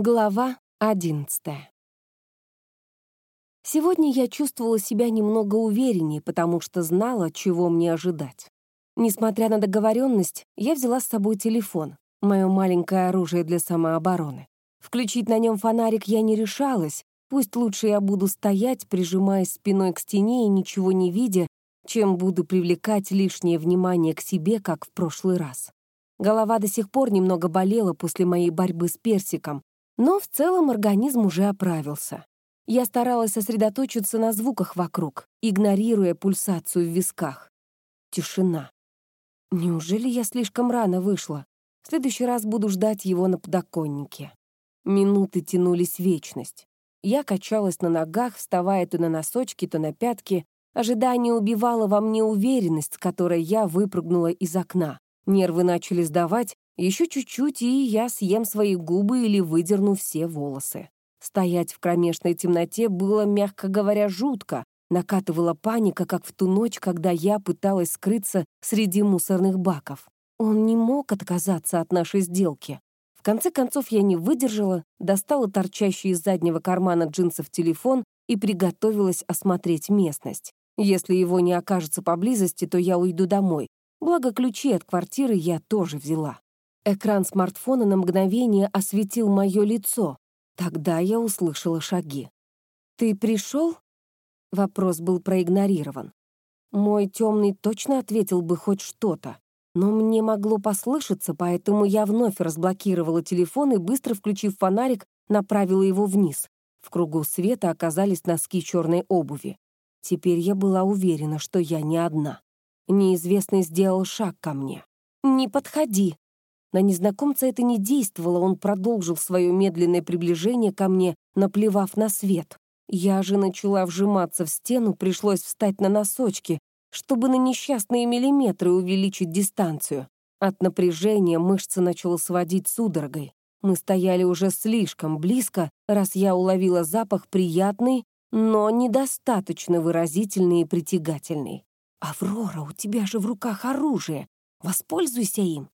Глава одиннадцатая. Сегодня я чувствовала себя немного увереннее, потому что знала, чего мне ожидать. Несмотря на договоренность, я взяла с собой телефон, мое маленькое оружие для самообороны. Включить на нем фонарик я не решалась, пусть лучше я буду стоять, прижимаясь спиной к стене и ничего не видя, чем буду привлекать лишнее внимание к себе, как в прошлый раз. Голова до сих пор немного болела после моей борьбы с персиком, но в целом организм уже оправился. Я старалась сосредоточиться на звуках вокруг, игнорируя пульсацию в висках. Тишина. Неужели я слишком рано вышла? В следующий раз буду ждать его на подоконнике. Минуты тянулись вечность. Я качалась на ногах, вставая то на носочки, то на пятки. Ожидание убивало во мне уверенность, с которой я выпрыгнула из окна. Нервы начали сдавать, еще чуть-чуть, и я съем свои губы или выдерну все волосы. Стоять в кромешной темноте было, мягко говоря, жутко. Накатывала паника, как в ту ночь, когда я пыталась скрыться среди мусорных баков. Он не мог отказаться от нашей сделки. В конце концов я не выдержала, достала торчащий из заднего кармана джинсов телефон и приготовилась осмотреть местность. Если его не окажется поблизости, то я уйду домой. Благо, ключи от квартиры я тоже взяла. Экран смартфона на мгновение осветил мое лицо. Тогда я услышала шаги. «Ты пришел?» Вопрос был проигнорирован. Мой темный точно ответил бы хоть что-то. Но мне могло послышаться, поэтому я вновь разблокировала телефон и, быстро включив фонарик, направила его вниз. В кругу света оказались носки черной обуви. Теперь я была уверена, что я не одна. Неизвестный сделал шаг ко мне. «Не подходи!» На незнакомца это не действовало, он продолжил свое медленное приближение ко мне, наплевав на свет. Я же начала вжиматься в стену, пришлось встать на носочки, чтобы на несчастные миллиметры увеличить дистанцию. От напряжения мышцы начало сводить судорогой. Мы стояли уже слишком близко, раз я уловила запах приятный, но недостаточно выразительный и притягательный. «Аврора, у тебя же в руках оружие. Воспользуйся им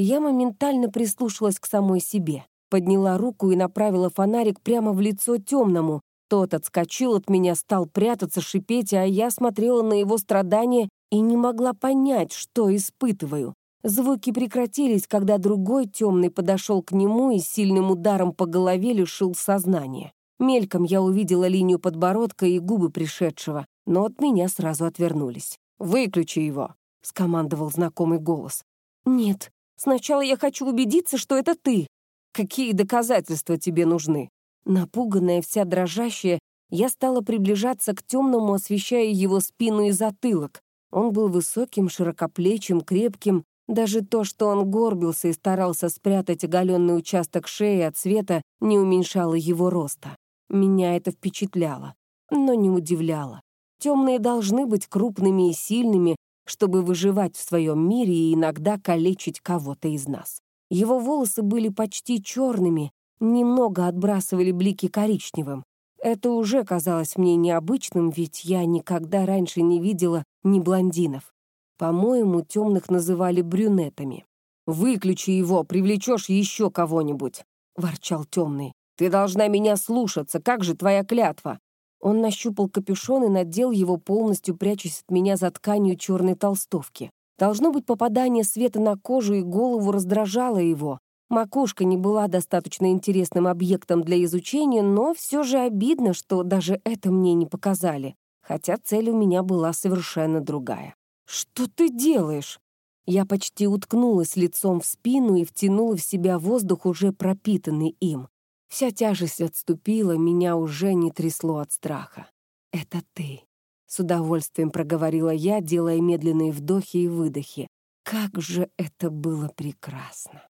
я моментально прислушалась к самой себе. Подняла руку и направила фонарик прямо в лицо темному. Тот отскочил от меня, стал прятаться, шипеть, а я смотрела на его страдания и не могла понять, что испытываю. Звуки прекратились, когда другой темный подошел к нему и сильным ударом по голове лишил сознания. Мельком я увидела линию подбородка и губы пришедшего, но от меня сразу отвернулись. «Выключи его», — скомандовал знакомый голос. «Нет», Сначала я хочу убедиться, что это ты. Какие доказательства тебе нужны?» Напуганная, вся дрожащая, я стала приближаться к темному, освещая его спину и затылок. Он был высоким, широкоплечим, крепким. Даже то, что он горбился и старался спрятать оголенный участок шеи от света, не уменьшало его роста. Меня это впечатляло, но не удивляло. Темные должны быть крупными и сильными, чтобы выживать в своем мире и иногда калечить кого-то из нас. Его волосы были почти черными, немного отбрасывали блики коричневым. Это уже казалось мне необычным, ведь я никогда раньше не видела ни блондинов. По-моему, темных называли брюнетами. «Выключи его, привлечешь еще кого-нибудь», — ворчал темный. «Ты должна меня слушаться, как же твоя клятва?» Он нащупал капюшон и надел его, полностью прячась от меня за тканью черной толстовки. Должно быть, попадание света на кожу и голову раздражало его. Макушка не была достаточно интересным объектом для изучения, но все же обидно, что даже это мне не показали, хотя цель у меня была совершенно другая. «Что ты делаешь?» Я почти уткнулась лицом в спину и втянула в себя воздух, уже пропитанный им. Вся тяжесть отступила, меня уже не трясло от страха. «Это ты», — с удовольствием проговорила я, делая медленные вдохи и выдохи. «Как же это было прекрасно!»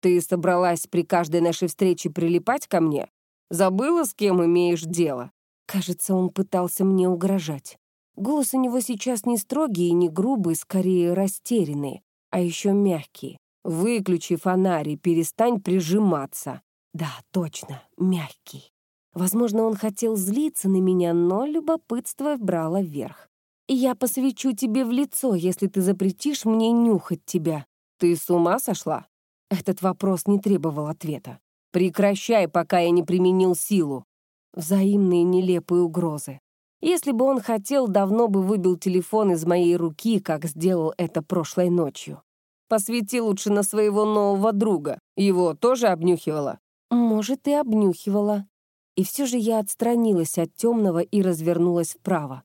«Ты собралась при каждой нашей встрече прилипать ко мне? Забыла, с кем имеешь дело?» Кажется, он пытался мне угрожать. Голос у него сейчас не строгий и не грубый, скорее растерянный, а еще мягкий. «Выключи фонарь и перестань прижиматься. Да, точно, мягкий. Возможно, он хотел злиться на меня, но любопытство брало вверх. «Я посвечу тебе в лицо, если ты запретишь мне нюхать тебя. Ты с ума сошла?» Этот вопрос не требовал ответа. Прекращай, пока я не применил силу. Взаимные нелепые угрозы. Если бы он хотел, давно бы выбил телефон из моей руки, как сделал это прошлой ночью. Посвети лучше на своего нового друга. Его тоже обнюхивала? Может, и обнюхивала. И все же я отстранилась от темного и развернулась вправо.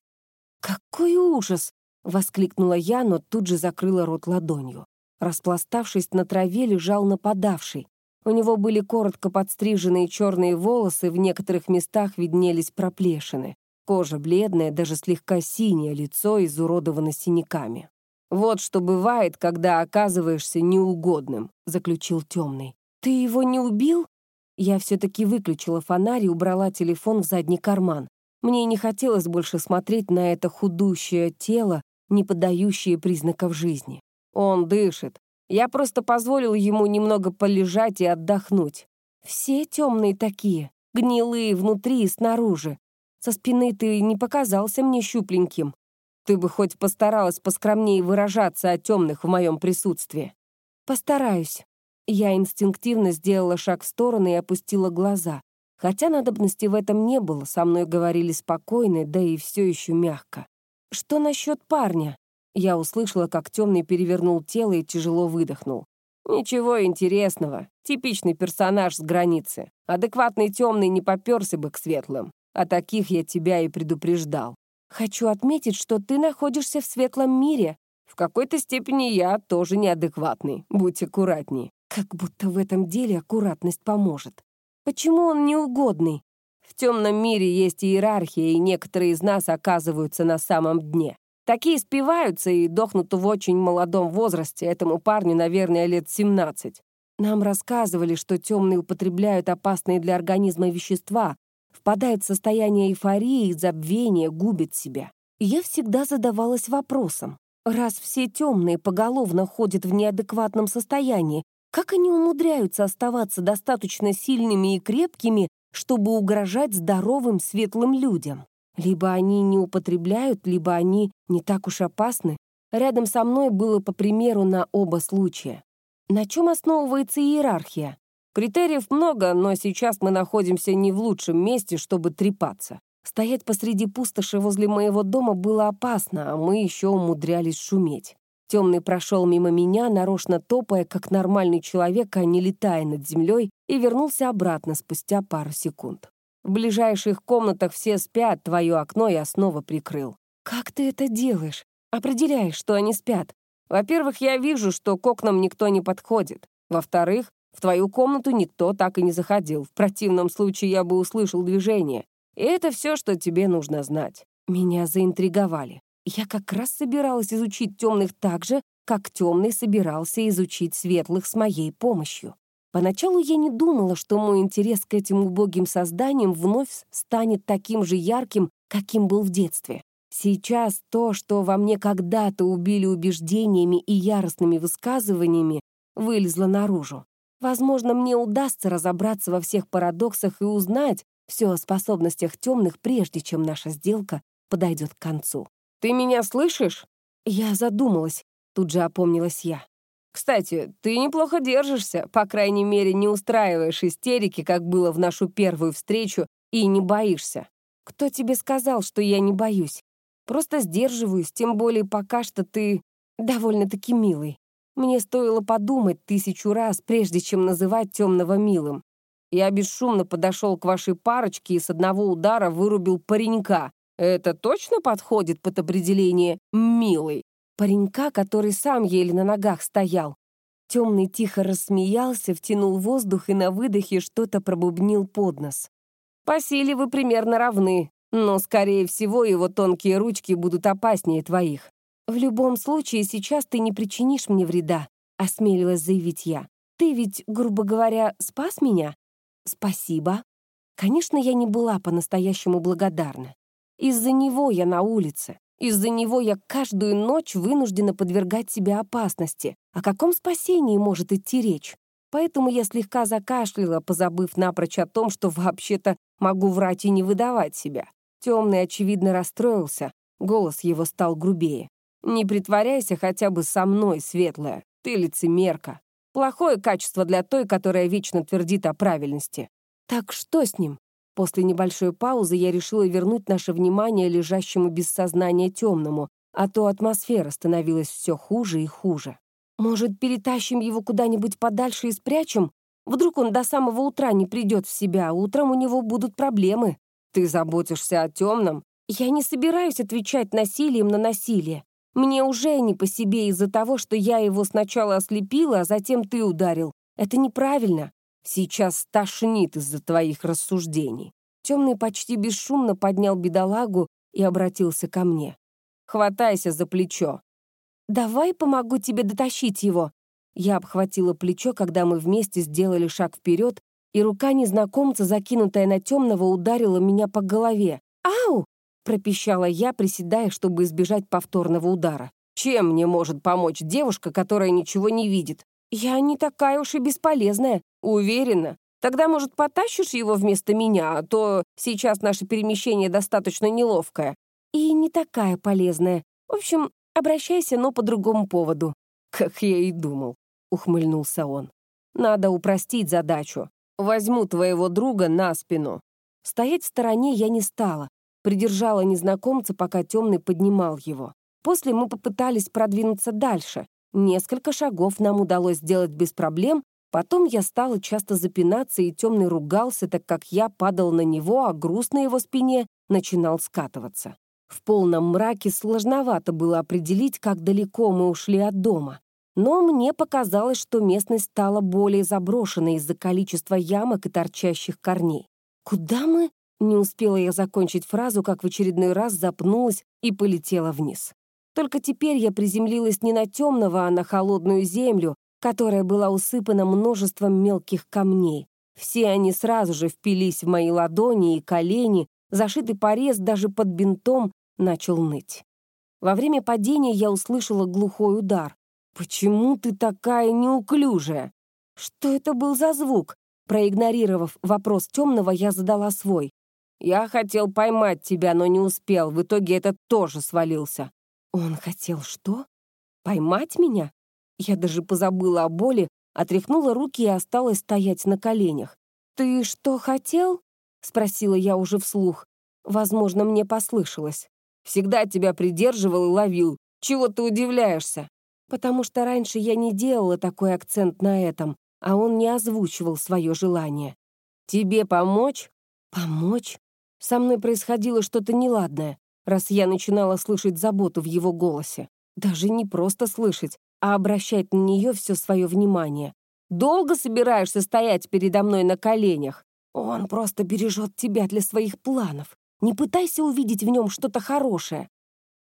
«Какой ужас!» — воскликнула я, но тут же закрыла рот ладонью. Распластавшись на траве, лежал нападавший. У него были коротко подстриженные черные волосы, в некоторых местах виднелись проплешины. Кожа бледная, даже слегка синяя, лицо изуродовано синяками. «Вот что бывает, когда оказываешься неугодным», — заключил темный. «Ты его не убил?» Я все-таки выключила фонарь и убрала телефон в задний карман. Мне не хотелось больше смотреть на это худущее тело, не подающее признаков жизни. Он дышит. Я просто позволил ему немного полежать и отдохнуть. Все темные такие, гнилые внутри и снаружи. Со спины ты не показался мне щупленьким. Ты бы хоть постаралась поскромнее выражаться о темных в моем присутствии. Постараюсь. Я инстинктивно сделала шаг в сторону и опустила глаза. Хотя надобности в этом не было, со мной говорили спокойно, да и все еще мягко. «Что насчет парня?» Я услышала, как темный перевернул тело и тяжело выдохнул. «Ничего интересного. Типичный персонаж с границы. Адекватный темный не поперся бы к светлым. О таких я тебя и предупреждал. Хочу отметить, что ты находишься в светлом мире. В какой-то степени я тоже неадекватный. Будь аккуратней. Как будто в этом деле аккуратность поможет. Почему он неугодный? В темном мире есть иерархия, и некоторые из нас оказываются на самом дне. Такие спиваются и дохнут в очень молодом возрасте, этому парню, наверное, лет 17. Нам рассказывали, что темные употребляют опасные для организма вещества, впадает в состояние эйфории и забвения, губит себя. я всегда задавалась вопросом, раз все темные поголовно ходят в неадекватном состоянии, как они умудряются оставаться достаточно сильными и крепкими, чтобы угрожать здоровым, светлым людям? Либо они не употребляют, либо они не так уж опасны. Рядом со мной было по примеру на оба случая. На чем основывается иерархия? Критериев много, но сейчас мы находимся не в лучшем месте, чтобы трепаться. Стоять посреди пустоши возле моего дома было опасно, а мы еще умудрялись шуметь. Темный прошел мимо меня, нарочно топая, как нормальный человек, а не летая над землей, и вернулся обратно спустя пару секунд. В ближайших комнатах все спят, твое окно я снова прикрыл. Как ты это делаешь? Определяешь, что они спят. Во-первых, я вижу, что к окнам никто не подходит. Во-вторых, в твою комнату никто так и не заходил. В противном случае я бы услышал движение. И это все, что тебе нужно знать. Меня заинтриговали. Я как раз собиралась изучить темных так же, как темный собирался изучить светлых с моей помощью. Поначалу я не думала, что мой интерес к этим убогим созданиям вновь станет таким же ярким, каким был в детстве. Сейчас то, что во мне когда-то убили убеждениями и яростными высказываниями, вылезло наружу. Возможно, мне удастся разобраться во всех парадоксах и узнать все о способностях темных, прежде чем наша сделка подойдет к концу. «Ты меня слышишь?» Я задумалась, тут же опомнилась я. «Кстати, ты неплохо держишься, по крайней мере, не устраиваешь истерики, как было в нашу первую встречу, и не боишься. Кто тебе сказал, что я не боюсь? Просто сдерживаюсь, тем более пока что ты довольно-таки милый. Мне стоило подумать тысячу раз, прежде чем называть темного милым. Я бесшумно подошел к вашей парочке и с одного удара вырубил паренька. Это точно подходит под определение «милый»? Паренька, который сам еле на ногах стоял. Темный тихо рассмеялся, втянул воздух и на выдохе что-то пробубнил под нос. «По силе вы примерно равны, но, скорее всего, его тонкие ручки будут опаснее твоих. «В любом случае, сейчас ты не причинишь мне вреда», — осмелилась заявить я. «Ты ведь, грубо говоря, спас меня?» «Спасибо». Конечно, я не была по-настоящему благодарна. Из-за него я на улице. Из-за него я каждую ночь вынуждена подвергать себя опасности. О каком спасении может идти речь? Поэтому я слегка закашляла, позабыв напрочь о том, что вообще-то могу врать и не выдавать себя. Темный, очевидно, расстроился. Голос его стал грубее. Не притворяйся хотя бы со мной, светлая. Ты лицемерка. Плохое качество для той, которая вечно твердит о правильности. Так что с ним? После небольшой паузы я решила вернуть наше внимание лежащему без сознания темному, а то атмосфера становилась все хуже и хуже. Может, перетащим его куда-нибудь подальше и спрячем? Вдруг он до самого утра не придет в себя, а утром у него будут проблемы. Ты заботишься о темном? Я не собираюсь отвечать насилием на насилие. Мне уже не по себе из-за того, что я его сначала ослепила, а затем ты ударил. Это неправильно. Сейчас тошнит из-за твоих рассуждений. Темный почти бесшумно поднял бедолагу и обратился ко мне. «Хватайся за плечо. «Давай помогу тебе дотащить его». Я обхватила плечо, когда мы вместе сделали шаг вперед, и рука незнакомца, закинутая на темного, ударила меня по голове. «Ау!» — пропищала я, приседая, чтобы избежать повторного удара. «Чем мне может помочь девушка, которая ничего не видит? Я не такая уж и бесполезная, уверена. Тогда, может, потащишь его вместо меня, а то сейчас наше перемещение достаточно неловкое. И не такая полезная. В общем, Обращайся, но по другому поводу». «Как я и думал», — ухмыльнулся он. «Надо упростить задачу. Возьму твоего друга на спину». Стоять в стороне я не стала. Придержала незнакомца, пока темный поднимал его. После мы попытались продвинуться дальше. Несколько шагов нам удалось сделать без проблем, потом я стала часто запинаться, и темный ругался, так как я падал на него, а груз на его спине начинал скатываться. В полном мраке сложновато было определить, как далеко мы ушли от дома. Но мне показалось, что местность стала более заброшенной из-за количества ямок и торчащих корней. «Куда мы?» Не успела я закончить фразу, как в очередной раз запнулась и полетела вниз. Только теперь я приземлилась не на темного, а на холодную землю, которая была усыпана множеством мелких камней. Все они сразу же впились в мои ладони и колени, зашитый порез даже под бинтом начал ныть. Во время падения я услышала глухой удар. «Почему ты такая неуклюжая?» «Что это был за звук?» Проигнорировав вопрос темного, я задала свой. «Я хотел поймать тебя, но не успел. В итоге этот тоже свалился». «Он хотел что? Поймать меня?» Я даже позабыла о боли, отряхнула руки и осталась стоять на коленях. «Ты что хотел?» — спросила я уже вслух. Возможно, мне послышалось. Всегда тебя придерживал и ловил. Чего ты удивляешься?» Потому что раньше я не делала такой акцент на этом, а он не озвучивал свое желание. «Тебе помочь?» «Помочь?» Со мной происходило что-то неладное, раз я начинала слышать заботу в его голосе. Даже не просто слышать, а обращать на нее все свое внимание. «Долго собираешься стоять передо мной на коленях?» «Он просто бережет тебя для своих планов. Не пытайся увидеть в нем что-то хорошее».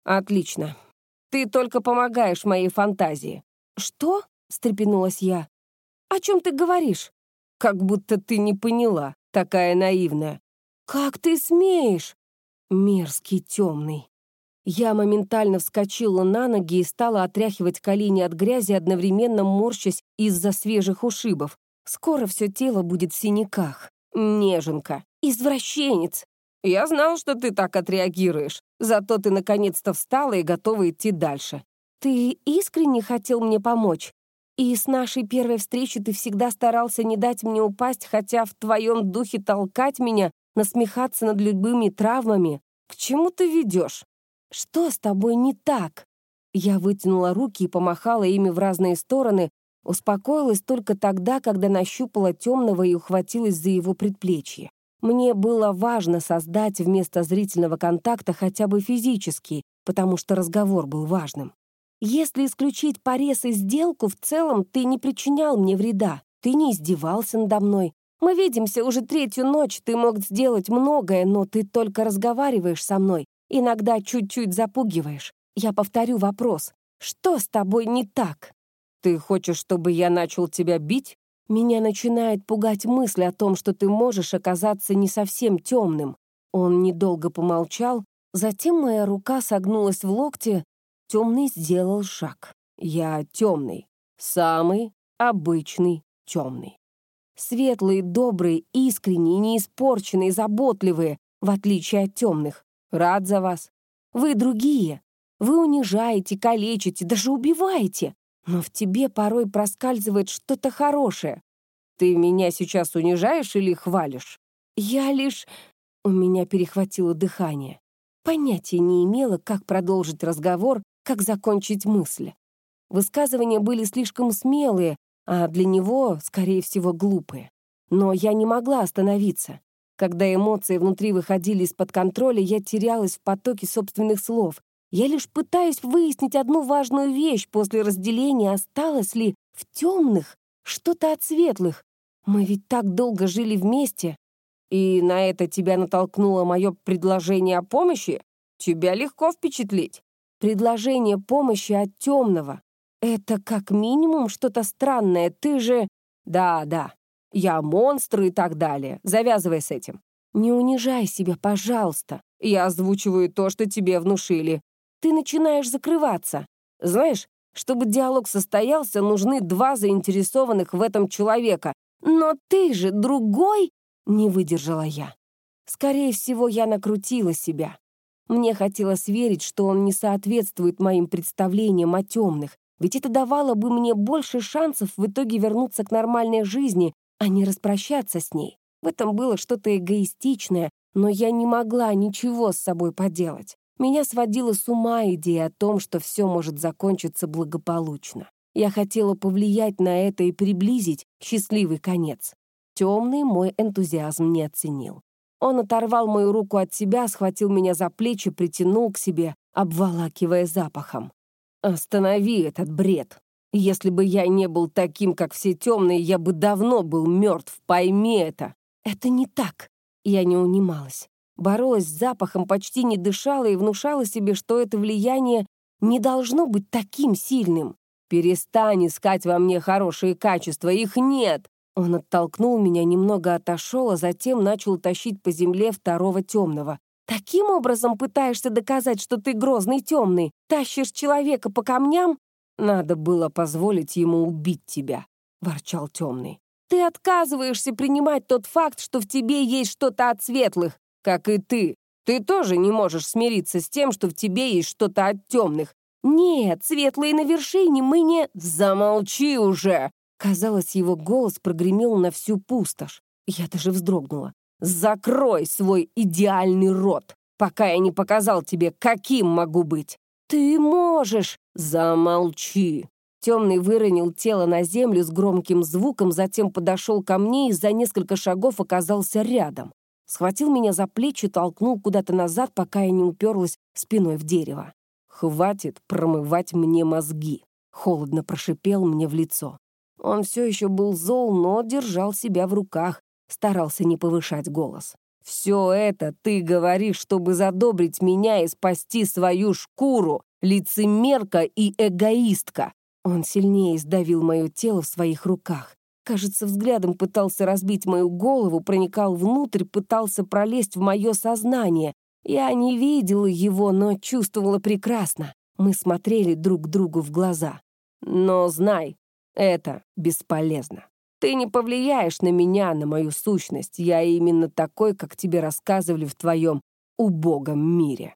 «Отлично. Ты только помогаешь моей фантазии». «Что?» — встрепенулась я. «О чем ты говоришь?» «Как будто ты не поняла, такая наивная». «Как ты смеешь?» Мерзкий темный. Я моментально вскочила на ноги и стала отряхивать колени от грязи, одновременно морщась из-за свежих ушибов. Скоро все тело будет в синяках. Неженка. Извращенец. Я знал, что ты так отреагируешь. Зато ты наконец-то встала и готова идти дальше. Ты искренне хотел мне помочь? И с нашей первой встречи ты всегда старался не дать мне упасть, хотя в твоем духе толкать меня, насмехаться над любыми травмами. К чему ты ведешь? Что с тобой не так? Я вытянула руки и помахала ими в разные стороны, успокоилась только тогда, когда нащупала темного и ухватилась за его предплечье. Мне было важно создать вместо зрительного контакта хотя бы физический, потому что разговор был важным. Если исключить порез и сделку, в целом ты не причинял мне вреда, ты не издевался надо мной. Мы видимся уже третью ночь, ты мог сделать многое, но ты только разговариваешь со мной, иногда чуть-чуть запугиваешь. Я повторю вопрос. Что с тобой не так? Ты хочешь, чтобы я начал тебя бить? Меня начинает пугать мысль о том, что ты можешь оказаться не совсем темным. Он недолго помолчал, затем моя рука согнулась в локте, темный сделал шаг. Я темный, самый обычный темный. Светлые, добрые, искренние, неиспорченные, заботливые, в отличие от темных. Рад за вас. Вы другие. Вы унижаете, калечите, даже убиваете. но в тебе порой проскальзывает что-то хорошее. Ты меня сейчас унижаешь или хвалишь? Я лишь... У меня перехватило дыхание. Понятия не имела, как продолжить разговор, как закончить мысль. Высказывания были слишком смелые, а для него, скорее всего, глупые. Но я не могла остановиться. Когда эмоции внутри выходили из-под контроля, я терялась в потоке собственных слов. Я лишь пытаюсь выяснить одну важную вещь после разделения, осталось ли в темных что-то от светлых. Мы ведь так долго жили вместе. И на это тебя натолкнуло мое предложение о помощи? Тебя легко впечатлить. Предложение помощи от темного. Это как минимум что-то странное. Ты же... Да, да. Я монстр и так далее. Завязывай с этим. Не унижай себя, пожалуйста. Я озвучиваю то, что тебе внушили. Ты начинаешь закрываться. Знаешь, чтобы диалог состоялся, нужны два заинтересованных в этом человека. Но ты же другой, не выдержала я. Скорее всего, я накрутила себя. Мне хотелось верить, что он не соответствует моим представлениям о темных, ведь это давало бы мне больше шансов в итоге вернуться к нормальной жизни, а не распрощаться с ней. В этом было что-то эгоистичное, но я не могла ничего с собой поделать. Меня сводила с ума идея о том, что все может закончиться благополучно. Я хотела повлиять на это и приблизить счастливый конец. Темный мой энтузиазм не оценил. Он оторвал мою руку от себя, схватил меня за плечи, притянул к себе, обволакивая запахом. «Останови этот бред. Если бы я не был таким, как все темные, я бы давно был мертв, пойми это». «Это не так». Я не унималась. Боролась с запахом, почти не дышала и внушала себе, что это влияние не должно быть таким сильным. «Перестань искать во мне хорошие качества, их нет!» Он оттолкнул меня, немного отошел, а затем начал тащить по земле второго темного. Таким образом пытаешься доказать, что ты грозный темный? Тащишь человека по камням? Надо было позволить ему убить тебя, ворчал темный. Ты отказываешься принимать тот факт, что в тебе есть что-то от светлых, как и ты. Ты тоже не можешь смириться с тем, что в тебе есть что-то от темных. Нет, светлые на вершине мы не... Замолчи уже! Казалось, его голос прогремел на всю пустошь. Я даже вздрогнула. Закрой свой идеальный рот, пока я не показал тебе, каким могу быть. Ты можешь. Замолчи. Темный выронил тело на землю с громким звуком, затем подошел ко мне и за несколько шагов оказался рядом. Схватил меня за плечи, толкнул куда-то назад, пока я не уперлась спиной в дерево. «Хватит промывать мне мозги», — холодно прошипел мне в лицо. Он все еще был зол, но держал себя в руках, старался не повышать голос. «Все это ты говоришь, чтобы задобрить меня и спасти свою шкуру, лицемерка и эгоистка!» Он сильнее сдавил мое тело в своих руках. Кажется, взглядом пытался разбить мою голову, проникал внутрь, пытался пролезть в мое сознание. Я не видела его, но чувствовала прекрасно. Мы смотрели друг другу в глаза. Но знай, это бесполезно. Ты не повлияешь на меня, на мою сущность. Я именно такой, как тебе рассказывали в твоем убогом мире.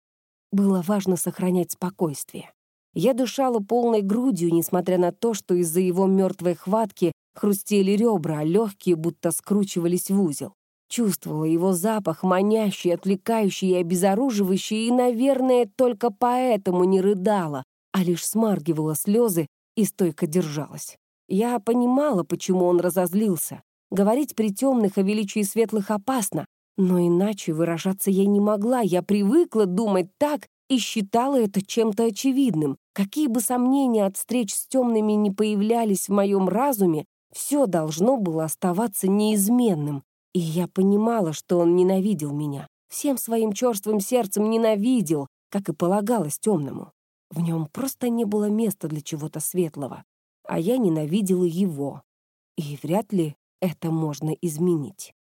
Было важно сохранять спокойствие. Я дышала полной грудью, несмотря на то, что из-за его мертвой хватки хрустели ребра, а легкие будто скручивались в узел. Чувствовала его запах, манящий, отвлекающий и обезоруживающий, и, наверное, только поэтому не рыдала, а лишь смаргивала слезы и стойко держалась. Я понимала, почему он разозлился. Говорить при темных о величии светлых опасно, но иначе выражаться я не могла. Я привыкла думать так и считала это чем-то очевидным. Какие бы сомнения от встреч с темными не появлялись в моем разуме, все должно было оставаться неизменным. И я понимала, что он ненавидел меня. Всем своим черствым сердцем ненавидел, как и полагалось темному. В нем просто не было места для чего-то светлого а я ненавидела его. И вряд ли это можно изменить.